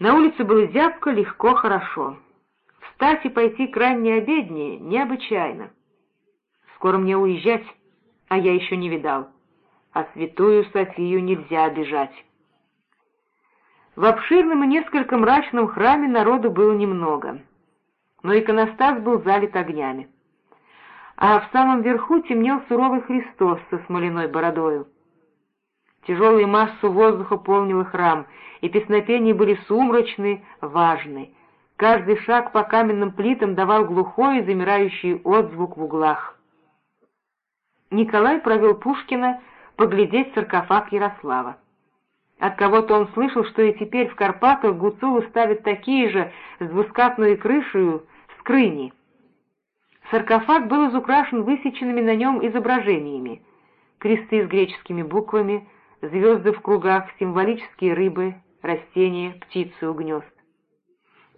На улице было зябко, легко, хорошо. Встать и пойти к ранней обедне необычайно. Скоро мне уезжать, а я еще не видал. А святую Софию нельзя обижать. В обширном и несколько мрачном храме народу было немного, но иконостас был залит огнями. А в самом верху темнел суровый Христос со смоляной бородою. Тяжелая масса воздуха полнила храм, и песнопения были сумрачны, важны. Каждый шаг по каменным плитам давал глухой замирающий отзвук в углах. Николай провел Пушкина поглядеть саркофаг Ярослава. От кого-то он слышал, что и теперь в Карпатах гуцулы ставят такие же с двускатной крышей скрыни. Саркофаг был изукрашен высеченными на нем изображениями. Кресты с греческими буквами, звезды в кругах, символические рыбы, растения, птицы у гнезд.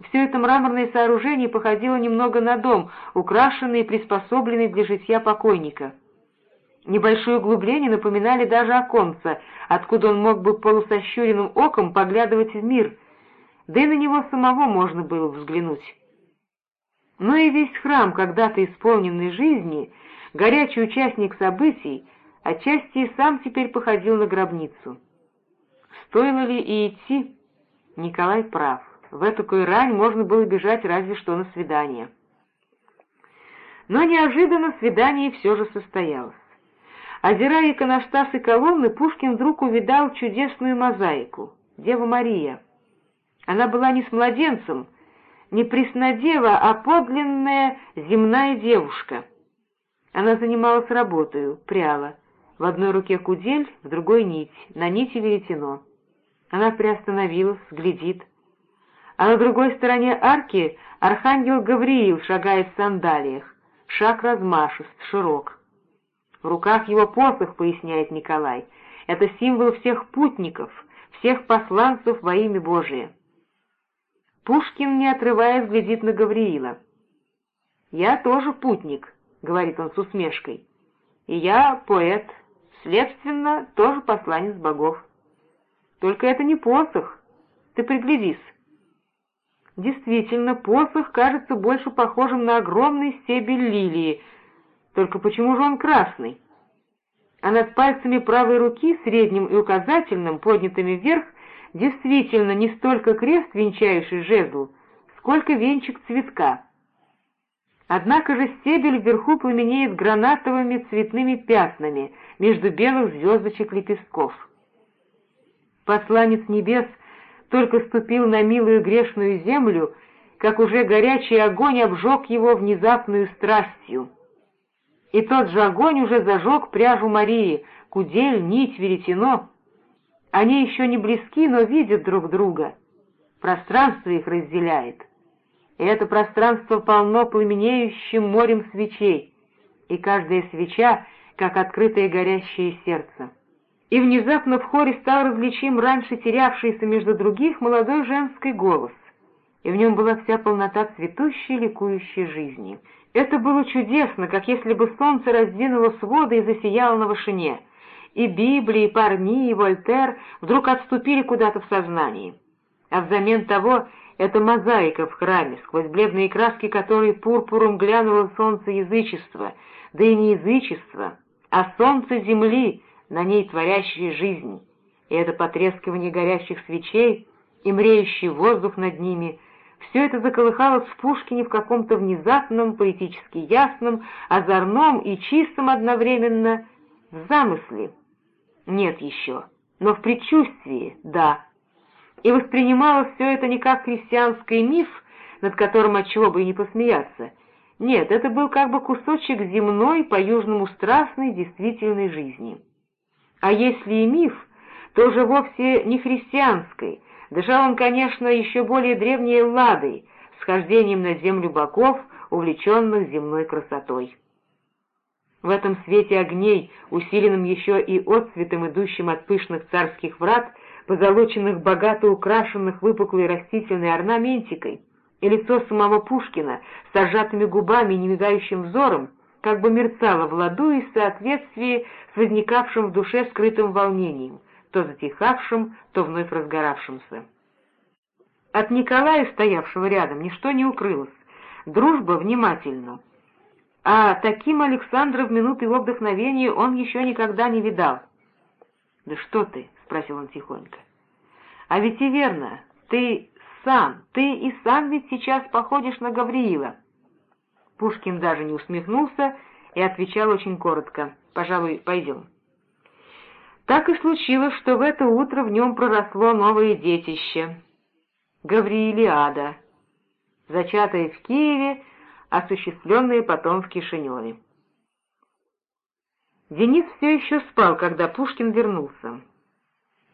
Все это мраморное сооружение походило немного на дом, украшенный и приспособленный для житья покойника. Небольшое углубление напоминали даже оконца, откуда он мог бы полусощуренным оком поглядывать в мир, да и на него самого можно было взглянуть. Но и весь храм, когда-то исполненный жизни, горячий участник событий, отчасти и сам теперь походил на гробницу. Стоило ли и идти? Николай прав. В эту рань можно было бежать разве что на свидание. Но неожиданно свидание все же состоялось. Озирая иконостас и колонны, Пушкин вдруг увидал чудесную мозаику — Дева Мария. Она была не с младенцем, не преснодева, а подлинная земная девушка. Она занималась работою, пряла. В одной руке кудель, в другой нить, на нити веретено. Она приостановилась, глядит. А на другой стороне арки архангел Гавриил шагает в сандалиях. Шаг размашист, широк. В руках его посох, поясняет Николай. Это символ всех путников, всех посланцев во имя Божие. Пушкин, не отрываясь, глядит на Гавриила. «Я тоже путник», — говорит он с усмешкой. «И я поэт, следственно, тоже посланец богов. Только это не посох, ты приглядись». Действительно, посох кажется больше похожим на огромный стебель лилии, только почему же он красный? А над пальцами правой руки, средним и указательным, поднятыми вверх, действительно не столько крест, венчающий жезл, сколько венчик цветка. Однако же стебель вверху пламенеет гранатовыми цветными пятнами между белых звездочек лепестков. Посланец небес только ступил на милую грешную землю, как уже горячий огонь обжег его внезапную страстью и тот же огонь уже зажег пряжу Марии, кудель, нить, веретено. Они еще не близки, но видят друг друга. Пространство их разделяет. И это пространство полно пламенеющим морем свечей, и каждая свеча, как открытое горящее сердце. И внезапно в хоре стал различим раньше терявшийся между других молодой женский голос, и в нем была вся полнота цветущей, ликующей жизни — это было чудесно, как если бы солнце раздвинуло своды и засияло на вышине, и Библия, и Парни, и Вольтер вдруг отступили куда-то в сознании. А взамен того это мозаика в храме, сквозь бледные краски которой пурпуром глянуло солнце язычества, да и не язычество, а солнце земли, на ней творящее жизнь, и это потрескивание горящих свечей и мреющий воздух над ними — все это заколыхалось в Пушкине в каком-то внезапном, поэтически ясном, озорном и чистом одновременно замысле. Нет еще, но в предчувствии, да. И воспринималось все это не как христианский миф, над которым отчего бы и не посмеяться. Нет, это был как бы кусочек земной, по-южному страстной, действительной жизни. А если и миф, то уже вовсе не христианской, Дышал он, конечно, еще более древней Элладой, схождением на землю боков, увлеченных земной красотой. В этом свете огней, усиленном еще и отцветом, идущим от пышных царских врат, позолоченных богато украшенных выпуклой растительной орнаментикой, и лицо самого Пушкина с сжатыми губами и немигающим взором, как бы мерцало в ладу и в соответствии с возникавшим в душе скрытым волнением — то затихавшим, то вновь разгоравшимся. От Николая, стоявшего рядом, ничто не укрылось. Дружба внимательно. А таким Александра в минуты его вдохновения он еще никогда не видал. «Да что ты?» — спросил он тихонько. «А ведь и верно, ты сам, ты и сам ведь сейчас походишь на Гавриила». Пушкин даже не усмехнулся и отвечал очень коротко. «Пожалуй, пойдем». Так и случилось, что в это утро в нем проросло новое детище — Гавриилиада, зачатое в Киеве, осуществленное потом в Кишиневе. Денис все еще спал, когда Пушкин вернулся.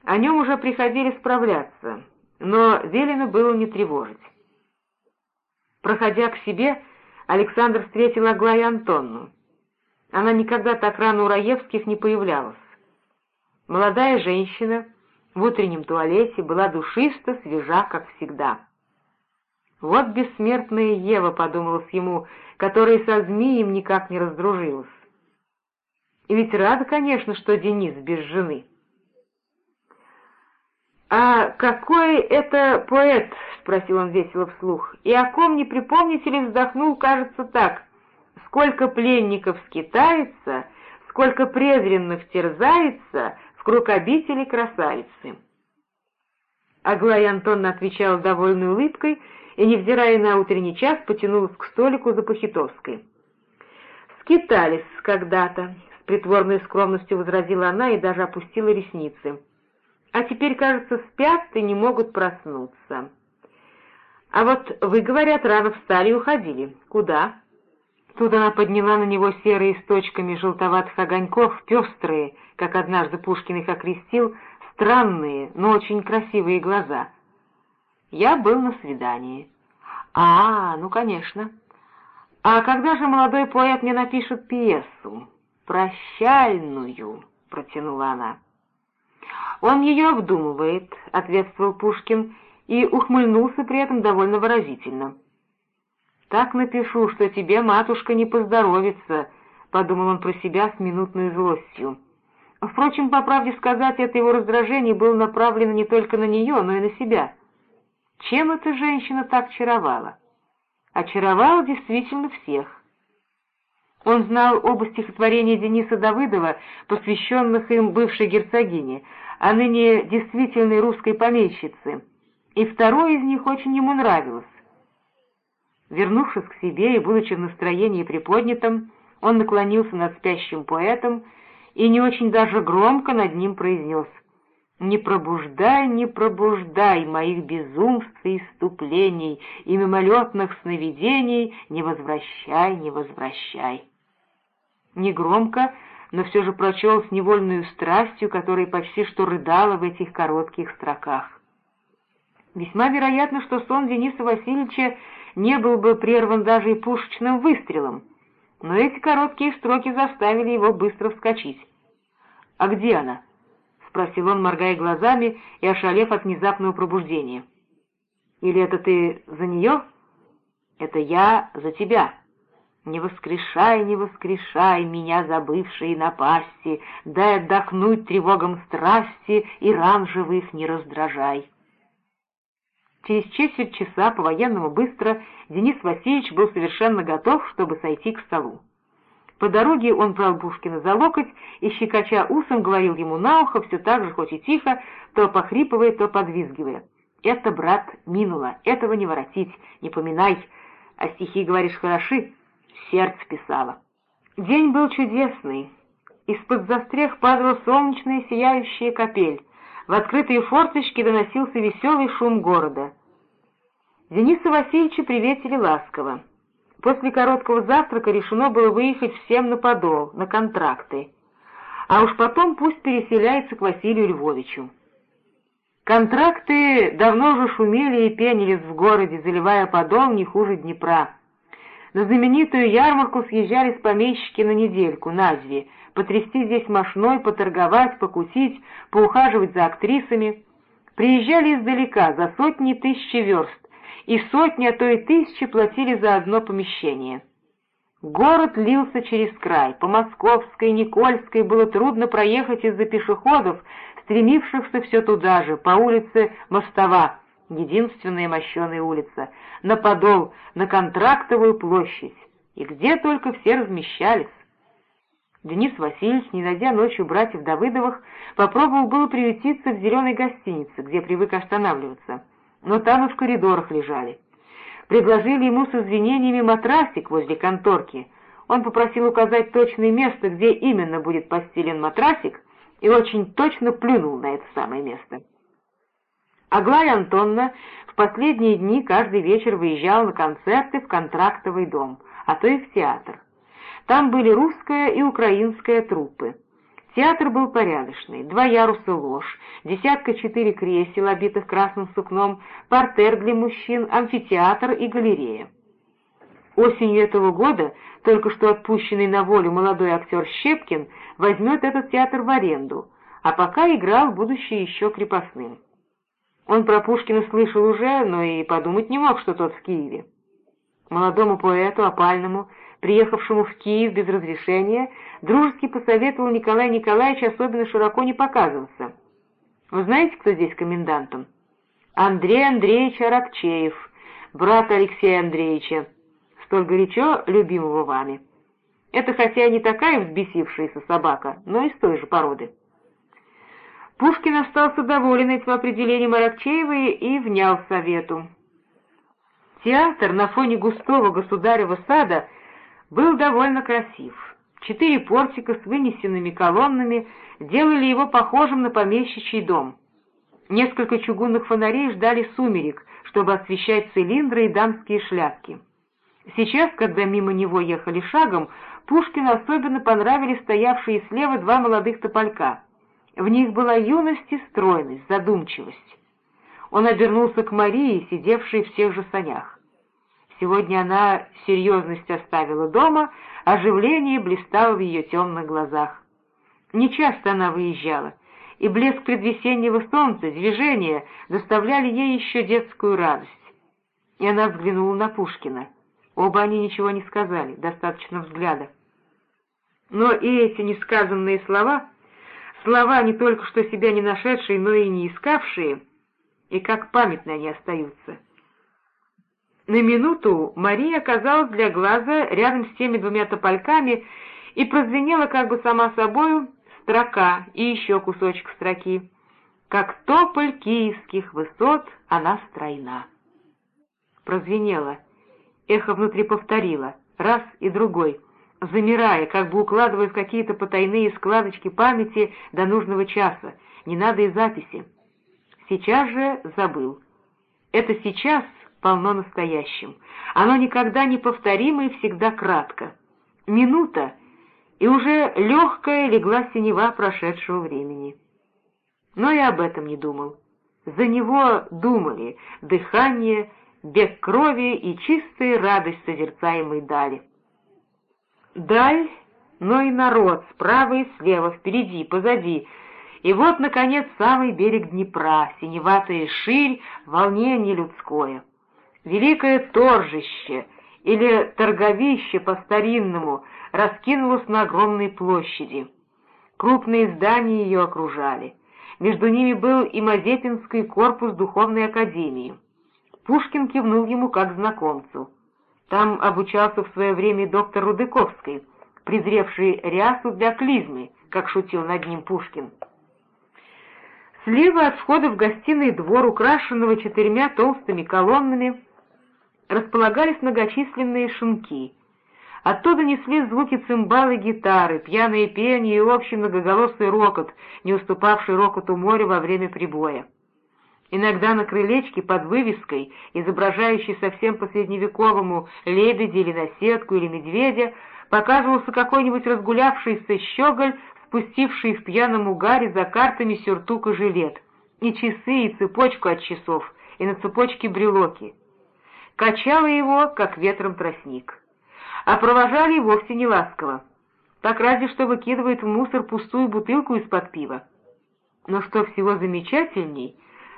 О нем уже приходили справляться, но велено было не тревожить. Проходя к себе, Александр встретил Аглаю Антонну. Она никогда так рано у Раевских не появлялась. Молодая женщина в утреннем туалете была душиста, свежа, как всегда. Вот бессмертная Ева, подумалось ему, которая со змеем никак не раздружилась. И ведь рада, конечно, что Денис без жены. «А какой это поэт?» — спросил он весело вслух. «И о ком не припомните ли вздохнул, кажется, так. Сколько пленников скитается, сколько презренных терзается, круг обители красавицы. Аглая Антонна отвечала довольной улыбкой и, невзирая на утренний час, потянулась к столику за Похитовской. «Скитались когда-то», — с притворной скромностью возразила она и даже опустила ресницы. «А теперь, кажется, спят и не могут проснуться». «А вот вы, говорят, рано встали и уходили. Куда?» Тут она подняла на него серые с точками желтоватых огоньков, пестрые, как однажды Пушкин их окрестил, странные, но очень красивые глаза. Я был на свидании. А, ну, конечно. А когда же молодой поэт мне напишет пьесу? Прощальную, протянула она. Он ее обдумывает, ответствовал Пушкин, и ухмыльнулся при этом довольно выразительно. «Так напишу, что тебе, матушка, не поздоровится», — подумал он про себя с минутной злостью. Впрочем, по правде сказать, это его раздражение было направлено не только на нее, но и на себя. Чем эта женщина так очаровала? Очаровала действительно всех. Он знал оба стихотворения Дениса Давыдова, посвященных им бывшей герцогине, а ныне действительной русской помещице, и второе из них очень ему нравилось. Вернувшись к себе и будучи в настроении приподнятом, он наклонился над спящим поэтом и не очень даже громко над ним произнес «Не пробуждай, не пробуждай моих безумств и иступлений и мимолетных сновидений, не возвращай, не возвращай». Негромко, но все же прочел с невольной страстью, которая почти что рыдала в этих коротких строках. Весьма вероятно, что сон Дениса Васильевича не был бы прерван даже и пушечным выстрелом, но эти короткие строки заставили его быстро вскочить. «А где она?» — спросил он, моргая глазами и ошалев от внезапного пробуждения. «Или это ты за нее?» «Это я за тебя». «Не воскрешай, не воскрешай меня, забывшие напасти, дай отдохнуть тревогам страсти и ран живых не раздражай». Через четверть часа, по-военному быстро, Денис Васильевич был совершенно готов, чтобы сойти к столу. По дороге он брал Бушкина за локоть и, щекоча усом, говорил ему на ухо, все так же, хоть и тихо, то похрипывая, то подвизгивая. «Это, брат, минуло, этого не воротить, не поминай, а стихи, говоришь, хороши, сердце писала». День был чудесный. Из-под застрех падала солнечная сияющая капель. В открытые форточки доносился веселый шум города. Дениса Васильевича приветили ласково. После короткого завтрака решено было выехать всем на подол, на контракты. А уж потом пусть переселяется к Василию Львовичу. Контракты давно уже шумели и пенились в городе, заливая подол не хуже Днепра. На знаменитую ярмарку съезжались помещики на недельку, на две, потрясти здесь мошной, поторговать, покусить, поухаживать за актрисами. Приезжали издалека, за сотни тысяч верст, и сотни, а то и тысячи платили за одно помещение. Город лился через край, по Московской, Никольской было трудно проехать из-за пешеходов, стремившихся все туда же, по улице Мостова, единственная мощеная улица, на Подол, на Контрактовую площадь, и где только все размещались. Денис Васильевич, не найдя ночью братьев Давыдовых, попробовал было приютиться в зеленой гостинице, где привык останавливаться, но там и в коридорах лежали. Предложили ему с извинениями матрасик возле конторки. Он попросил указать точное место, где именно будет постелен матрасик, и очень точно плюнул на это самое место. Аглая Антонна в последние дни каждый вечер выезжала на концерты в контрактовый дом, а то и в театр. Там были русская и украинская труппы. Театр был порядочный, два яруса ложь, десятка четыре кресел, обитых красным сукном, портер для мужчин, амфитеатр и галерея. Осенью этого года только что отпущенный на волю молодой актер Щепкин возьмет этот театр в аренду, а пока играл, будучи еще крепостным. Он про Пушкина слышал уже, но и подумать не мог, что тот в Киеве. Молодому поэту, опальному, приехавшему в Киев без разрешения, дружески посоветовал Николай Николаевич особенно широко не показываться. Вы знаете, кто здесь комендантом? Андрей Андреевич Аракчеев, брат Алексея Андреевича, столь горячо любимого вами. Это хотя и не такая взбесившаяся собака, но и с той же породы. Пушкин остался доволен этим определением Аракчеева и внял совету. Театр на фоне густого государева сада был довольно красив. Четыре портика с вынесенными колоннами делали его похожим на помещичий дом. Несколько чугунных фонарей ждали сумерек, чтобы освещать цилиндры и дамские шляпки. Сейчас, когда мимо него ехали шагом, Пушкину особенно понравились стоявшие слева два молодых тополька. В них была юность и стройность, задумчивость. Он обернулся к Марии, сидевшей в тех же санях. Сегодня она серьезность оставила дома, оживление блистало в ее темных глазах. Нечасто она выезжала, и блеск предвесеннего солнца, движения доставляли ей еще детскую радость. И она взглянула на Пушкина. Оба они ничего не сказали, достаточно взгляда. Но и эти несказанные слова, слова не только что себя не нашедшие, но и не искавшие, и как памятны они остаются. На минуту Мария оказалась для глаза рядом с теми двумя топольками и прозвенела как бы сама собою строка и еще кусочек строки. «Как тополь киевских высот она стройна». Прозвенела. Эхо внутри повторило, раз и другой, замирая, как бы укладывая в какие-то потайные складочки памяти до нужного часа, не надо и записи. Сейчас же забыл. Это сейчас полно настоящим. Оно никогда не повторимо и всегда кратко. Минута, и уже легкая легла синева прошедшего времени. Но и об этом не думал. За него думали дыхание, бег крови и чистая радость созерцаемой дали. Даль, но и народ, справа и слева, впереди, позади — и вот, наконец, самый берег Днепра, синеватая ширь, волнение людское. Великое торжище или торговище по-старинному раскинулось на огромной площади. Крупные здания ее окружали. Между ними был и Мазепинский корпус Духовной Академии. Пушкин кивнул ему как знакомцу. Там обучался в свое время доктор Рудыковский, презревший рясу для клизмы, как шутил над ним Пушкин. Слева от входа в гостиный двор, украшенного четырьмя толстыми колоннами, располагались многочисленные шинки. Оттуда несли звуки цимбал и гитары, пьяные пение и общий многоголосый рокот, не уступавший рокоту моря во время прибоя. Иногда на крылечке под вывеской, изображающей совсем по-средневековому лебедя или наседку или медведя, показывался какой-нибудь разгулявшийся щеголь спустивший в пьяном угаре за картами сюртук и жилет, и часы, и цепочку от часов, и на цепочке брелоки. Качало его, как ветром тростник. А провожали вовсе не ласково. Так разве что выкидывает в мусор пустую бутылку из-под пива. Но что всего замечательней,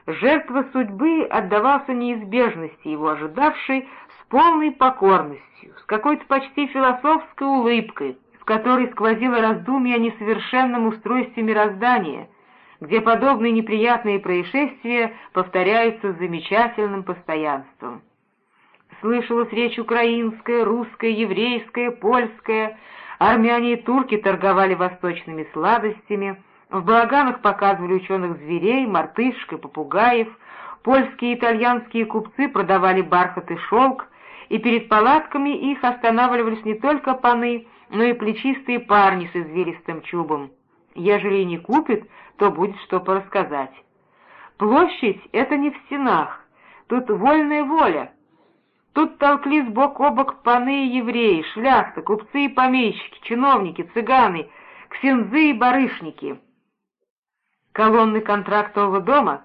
жертва судьбы отдавался неизбежности его ожидавшей с полной покорностью, с какой-то почти философской улыбкой, которой сквозило раздумье о несовершенном устройстве мироздания, где подобные неприятные происшествия повторяются с замечательным постоянством. Слышалась речь украинская, русская, еврейская, польская. Армяне и турки торговали восточными сладостями, в балаганах показывали ученых зверей, мартышек и попугаев, польские и итальянские купцы продавали бархат и шелк, и перед палатками их останавливались не только паны, но и плечистые парни с извилистым чубом. Ежели не купит, то будет что порассказать. Площадь — это не в стенах, тут вольная воля. Тут толклись бок о бок паны и евреи, шляхта, купцы и помещики, чиновники, цыганы, ксензы и барышники. Колонны контрактового дома,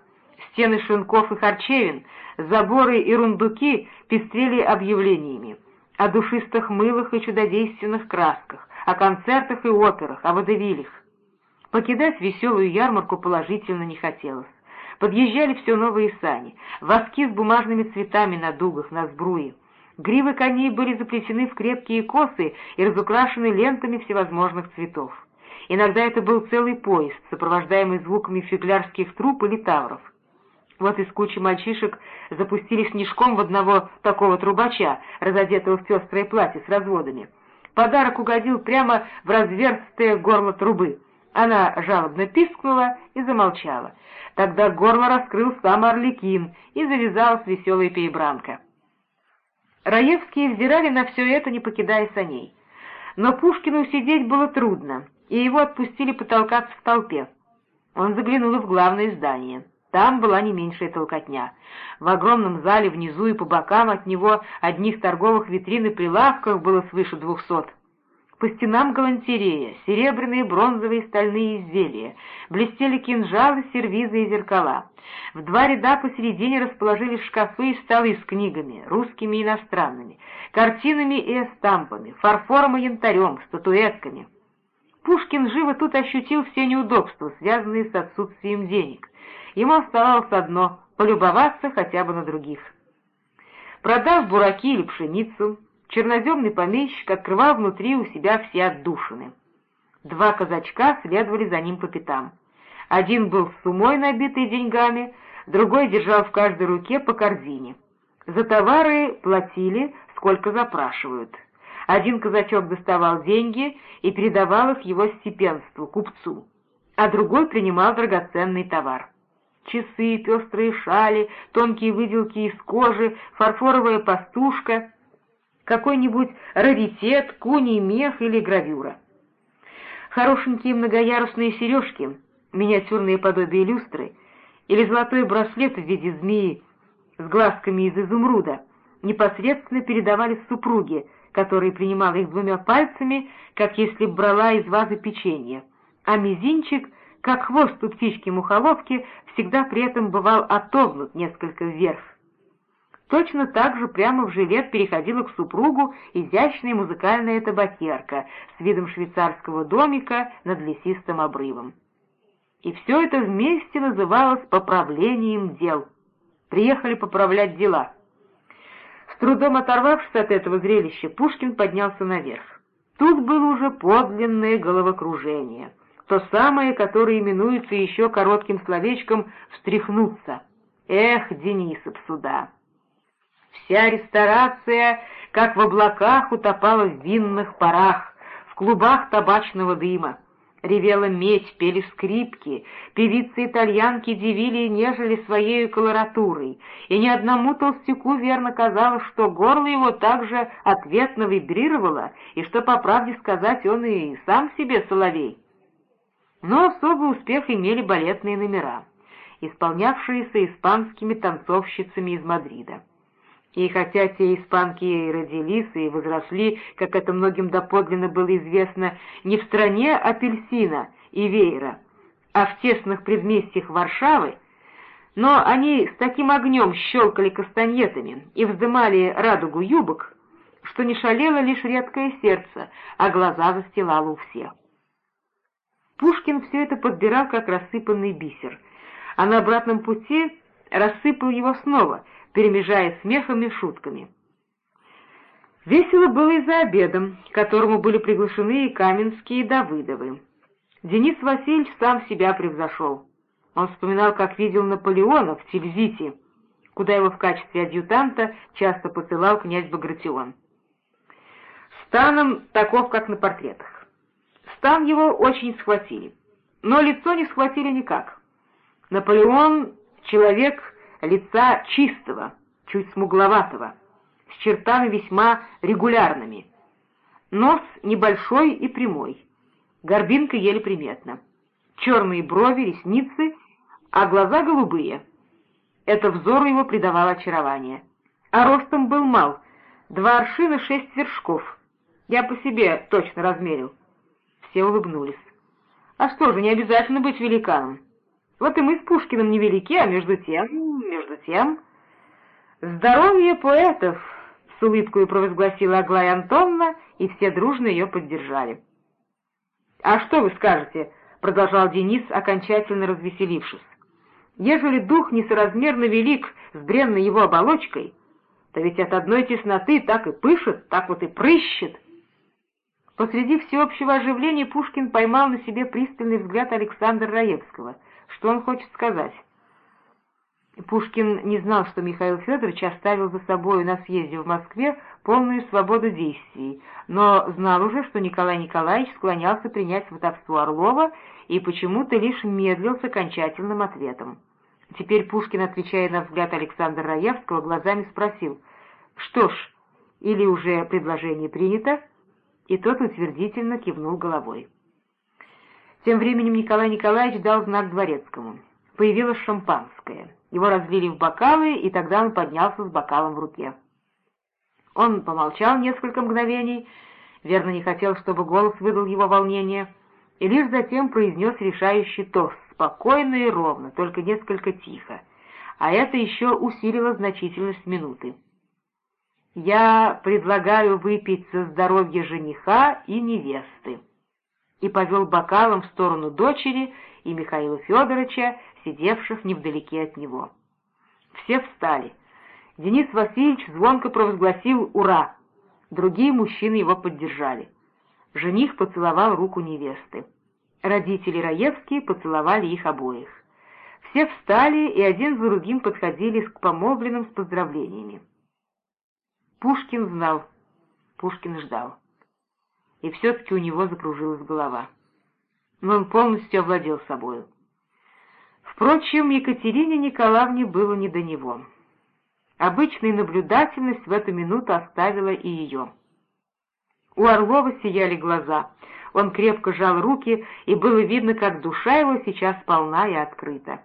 стены шинков и харчевин, заборы и рундуки пестрели объявлениями о душистых мылах и чудодейственных красках, о концертах и операх, о водевилях. Покидать веселую ярмарку положительно не хотелось. Подъезжали все новые сани, воски с бумажными цветами на дугах, на сбруе. Гривы коней были заплетены в крепкие косы и разукрашены лентами всевозможных цветов. Иногда это был целый поезд, сопровождаемый звуками фиглярских труб или тавров. Вот из кучи мальчишек запустили снежком в одного такого трубача, разодетого в пестрое платье с разводами. Подарок угодил прямо в разверстое горло трубы. Она жалобно пискнула и замолчала. Тогда горло раскрыл сам Орликин, и завязалась веселая перебранка. Раевские взирали на все это, не покидая саней. Но Пушкину сидеть было трудно, и его отпустили потолкаться в толпе. Он заглянул в главное здание. Там была не меньшая толкотня. В огромном зале внизу и по бокам от него одних торговых витрин и прилавков было свыше двухсот. По стенам галантерея, серебряные, бронзовые и стальные изделия, блестели кинжалы, сервизы и зеркала. В два ряда посередине расположились шкафы и столы с книгами, русскими и иностранными, картинами и эстампами, фарфором и янтарем, статуэтками. Пушкин живо тут ощутил все неудобства, связанные с отсутствием денег. Ему оставалось одно — полюбоваться хотя бы на других. Продав бураки или пшеницу, черноземный помещик открывал внутри у себя все отдушины. Два казачка следовали за ним по пятам. Один был с сумой, набитой деньгами, другой держал в каждой руке по корзине. За товары платили, сколько запрашивают. Один казачок доставал деньги и передавал их его степенству, купцу, а другой принимал драгоценный товар. Часы, пестрые шали, тонкие выделки из кожи, фарфоровая пастушка — какой-нибудь раритет, куний мех или гравюра. Хорошенькие многоярусные сережки, миниатюрные подобия люстры или золотой браслет в виде змеи с глазками из изумруда непосредственно передавались супруге, которая принимала их двумя пальцами, как если брала из вазы печенье, а мизинчик, как хвост у птички-мухоловки, всегда при этом бывал отогнут несколько вверх. Точно так же прямо в жилет переходила к супругу изящная музыкальная табакерка с видом швейцарского домика над лесистым обрывом. И все это вместе называлось поправлением дел. Приехали поправлять дела. С трудом оторвавшись от этого зрелища, Пушкин поднялся наверх. Тут было уже подлинное головокружение, то самое, которое именуется еще коротким словечком «встряхнуться». Эх, Денисов сюда! Вся ресторация, как в облаках, утопала в винных парах, в клубах табачного дыма. Ревела медь, пели скрипки, певицы-итальянки дивили и нежели своей колоратурой, и ни одному толстяку верно казалось, что горло его также ответно вибрировало, и что, по правде сказать, он и сам себе соловей. Но особый успех имели балетные номера, исполнявшиеся испанскими танцовщицами из Мадрида. И хотя те испанки и родились, и возросли, как это многим доподлинно было известно, не в стране апельсина и веера, а в тесных предместьях Варшавы, но они с таким огнем щелкали кастаньетами и вздымали радугу юбок, что не шалело лишь редкое сердце, а глаза застилало у всех. Пушкин все это подбирал, как рассыпанный бисер, а на обратном пути рассыпал его снова — перемежая смехом и шутками. Весело было и за обедом, к которому были приглашены и Каменские и Давыдовы. Денис Васильевич сам себя превзошел. Он вспоминал, как видел Наполеона в Тильзите, куда его в качестве адъютанта часто посылал князь Багратион. Станом таков, как на портретах. Стан его очень схватили, но лицо не схватили никак. Наполеон — человек лица чистого, чуть смугловатого, с чертами весьма регулярными. Нос небольшой и прямой, горбинка еле приметна. Черные брови, ресницы, а глаза голубые. Это взору его придавало очарование. А ростом был мал, два аршина шесть вершков. Я по себе точно размерил. Все улыбнулись. А что же, не обязательно быть великаном. Вот и мы с Пушкиным невелики, а между тем, между тем... «Здоровье поэтов!» — с улыбкой провозгласила Аглая Антонна, и все дружно ее поддержали. «А что вы скажете?» — продолжал Денис, окончательно развеселившись. «Ежели дух несоразмерно велик с бренной его оболочкой, то ведь от одной тесноты так и пышет, так вот и прыщет». Посреди всеобщего оживления Пушкин поймал на себе пристальный взгляд Александра Раевского. Что он хочет сказать? Пушкин не знал, что Михаил Федорович оставил за собой на съезде в Москве полную свободу действий, но знал уже, что Николай Николаевич склонялся принять сватовство Орлова и почему-то лишь медлил с окончательным ответом. Теперь Пушкин, отвечая на взгляд Александра Раевского, глазами спросил, «Что ж, или уже предложение принято?» И тот утвердительно кивнул головой. Тем временем Николай Николаевич дал знак дворецкому. Появилось шампанское. Его разлили в бокалы, и тогда он поднялся с бокалом в руке. Он помолчал несколько мгновений, верно не хотел, чтобы голос выдал его волнение, и лишь затем произнес решающий тост, спокойно и ровно, только несколько тихо, а это еще усилило значительность минуты. «Я предлагаю выпить за здоровье жениха и невесты» и повел бокалом в сторону дочери и Михаила Федоровича, сидевших невдалеке от него. Все встали. Денис Васильевич звонко провозгласил «Ура!». Другие мужчины его поддержали. Жених поцеловал руку невесты. Родители Раевские поцеловали их обоих. Все встали и один за другим подходили к помолвленным с поздравлениями. Пушкин знал, Пушкин ждал и все-таки у него закружилась голова. Но он полностью овладел собою. Впрочем, Екатерине Николаевне было не до него. Обычная наблюдательность в эту минуту оставила и ее. У Орлова сияли глаза. Он крепко жал руки, и было видно, как душа его сейчас полна и открыта.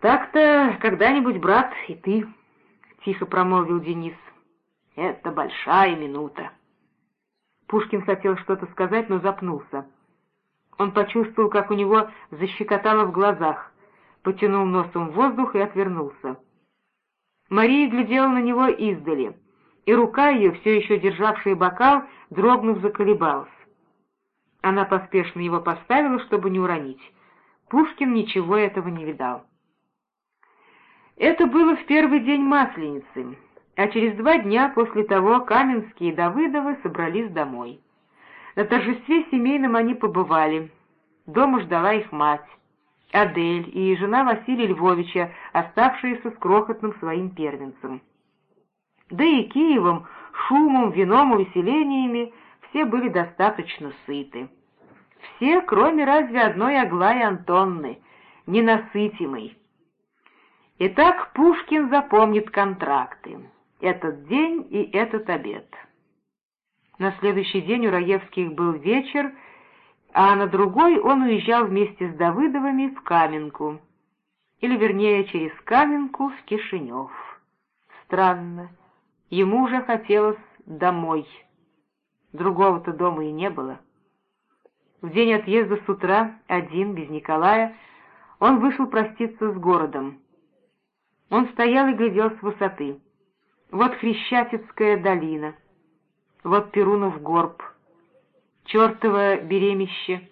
«Так-то когда-нибудь, брат, и ты», — тихо промолвил Денис, — «это большая минута». Пушкин хотел что-то сказать, но запнулся. Он почувствовал, как у него защекотало в глазах, потянул носом в воздух и отвернулся. Мария глядела на него издали, и рука ее, все еще державшая бокал, дрогнув, заколебалась. Она поспешно его поставила, чтобы не уронить. Пушкин ничего этого не видал. Это было в первый день Масленицы, а через два дня после того Каменские и Давыдовы собрались домой. На торжестве семейном они побывали. Дома ждала их мать, Адель и жена Василия Львовича, оставшиеся с крохотным своим первенцем. Да и Киевом, шумом, вином, увеселениями все были достаточно сыты. Все, кроме разве одной Аглаи Антонны, ненасытимой. Итак, Пушкин запомнит контракты этот день и этот обед. На следующий день у Раевских был вечер, а на другой он уезжал вместе с Давыдовыми в Каменку, или, вернее, через Каменку в Кишинев. Странно, ему уже хотелось домой. Другого-то дома и не было. В день отъезда с утра, один, без Николая, он вышел проститься с городом. Он стоял и глядел с высоты. Вот Хрещатицкая долина, вот Перунов горб, чертово беремище.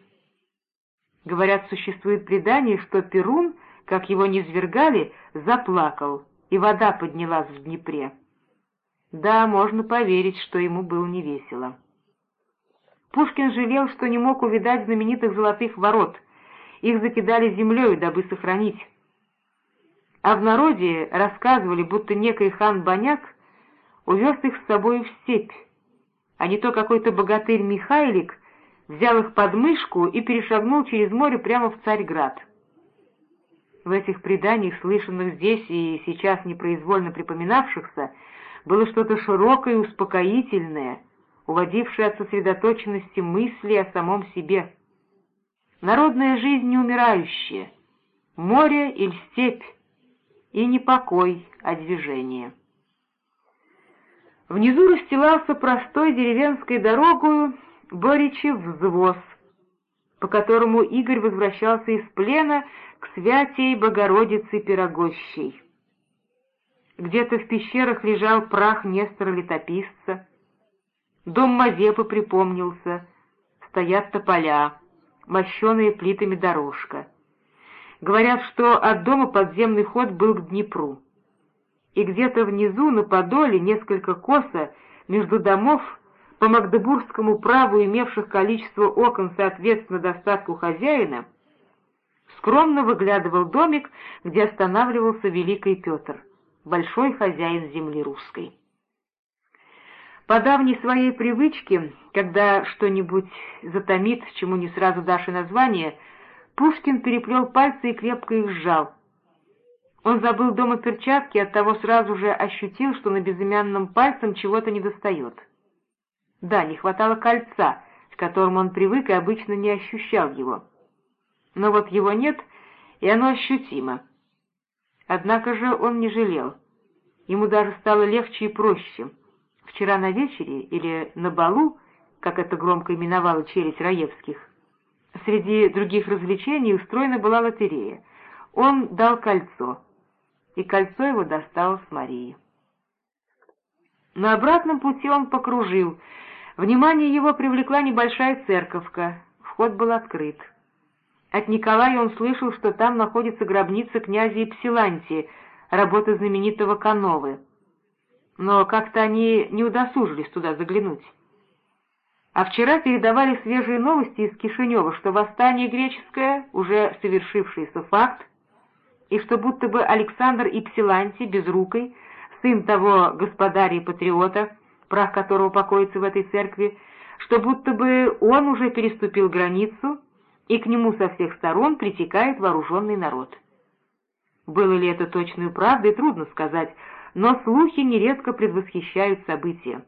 Говорят, существует предание, что Перун, как его низвергали, заплакал, и вода поднялась в Днепре. Да, можно поверить, что ему было невесело. Пушкин жалел, что не мог увидать знаменитых золотых ворот, их закидали землей, дабы сохранить. А в народе рассказывали, будто некий хан Баняк увез их с собой в степь, а не то какой-то богатырь Михайлик взял их под мышку и перешагнул через море прямо в Царьград. В этих преданиях, слышанных здесь и сейчас непроизвольно припоминавшихся, было что-то широкое и успокоительное, уводившее от сосредоточенности мысли о самом себе. Народная жизнь неумирающая, море или степь, и не покой, а движение. Внизу расстилался простой деревенской дорогою Боричев взвоз, по которому Игорь возвращался из плена к святей Богородице Пирогощей. Где-то в пещерах лежал прах Нестора-летописца, дом Мазепы припомнился, стоят тополя, мощеные плитами дорожка. Говорят, что от дома подземный ход был к Днепру. И где-то внизу, на Подоле, несколько косо, между домов, по магдебургскому праву имевших количество окон соответственно достатку хозяина, скромно выглядывал домик, где останавливался Великий Петр, большой хозяин земли русской. По давней своей привычке, когда что-нибудь затомит, чему не сразу дашь и название, Пушкин переплел пальцы и крепко их сжал. Он забыл дома перчатки, оттого сразу же ощутил, что на безымянном пальцем чего-то недостает. Да, не хватало кольца, к которому он привык и обычно не ощущал его но вот его нет, и оно ощутимо. Однако же он не жалел. Ему даже стало легче и проще. Вчера на вечере или на балу, как это громко именовала челюсть Раевских, среди других развлечений устроена была лотерея. Он дал кольцо, и кольцо его досталось Марии. На обратном пути он покружил. Внимание его привлекла небольшая церковка. Вход был открыт. От Николая он слышал, что там находится гробница князя Ипсилантии, работа знаменитого Кановы. Но как-то они не удосужились туда заглянуть. А вчера передавали свежие новости из Кишинева, что восстание греческое, уже совершившийся факт, и что будто бы Александр Ипсилантий, безрукой, сын того господаря и патриота, прах которого покоится в этой церкви, что будто бы он уже переступил границу — и к нему со всех сторон притекает вооруженный народ. Было ли это точной правдой, трудно сказать, но слухи нередко предвосхищают события.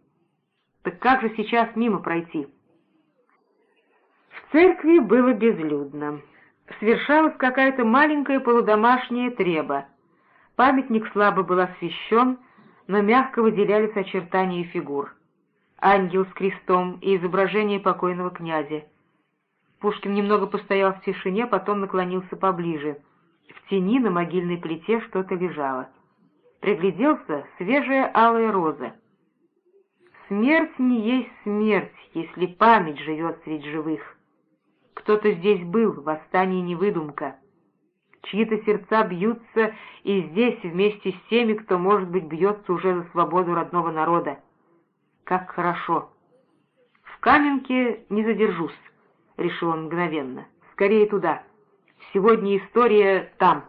Так как же сейчас мимо пройти? В церкви было безлюдно. Свершалась какая-то маленькая полудомашняя треба. Памятник слабо был освещен, но мягко выделялись очертания фигур. Ангел с крестом и изображение покойного князя — Пушкин немного постоял в тишине, потом наклонился поближе. В тени на могильной плите что-то лежало. Пригляделся свежая алая роза. Смерть не есть смерть, если память живет среди живых. Кто-то здесь был, восстание не выдумка. Чьи-то сердца бьются и здесь вместе с теми, кто, может быть, бьется уже за свободу родного народа. Как хорошо! В Каменке не задержусь. — решил он мгновенно. «Скорее туда. Сегодня история там».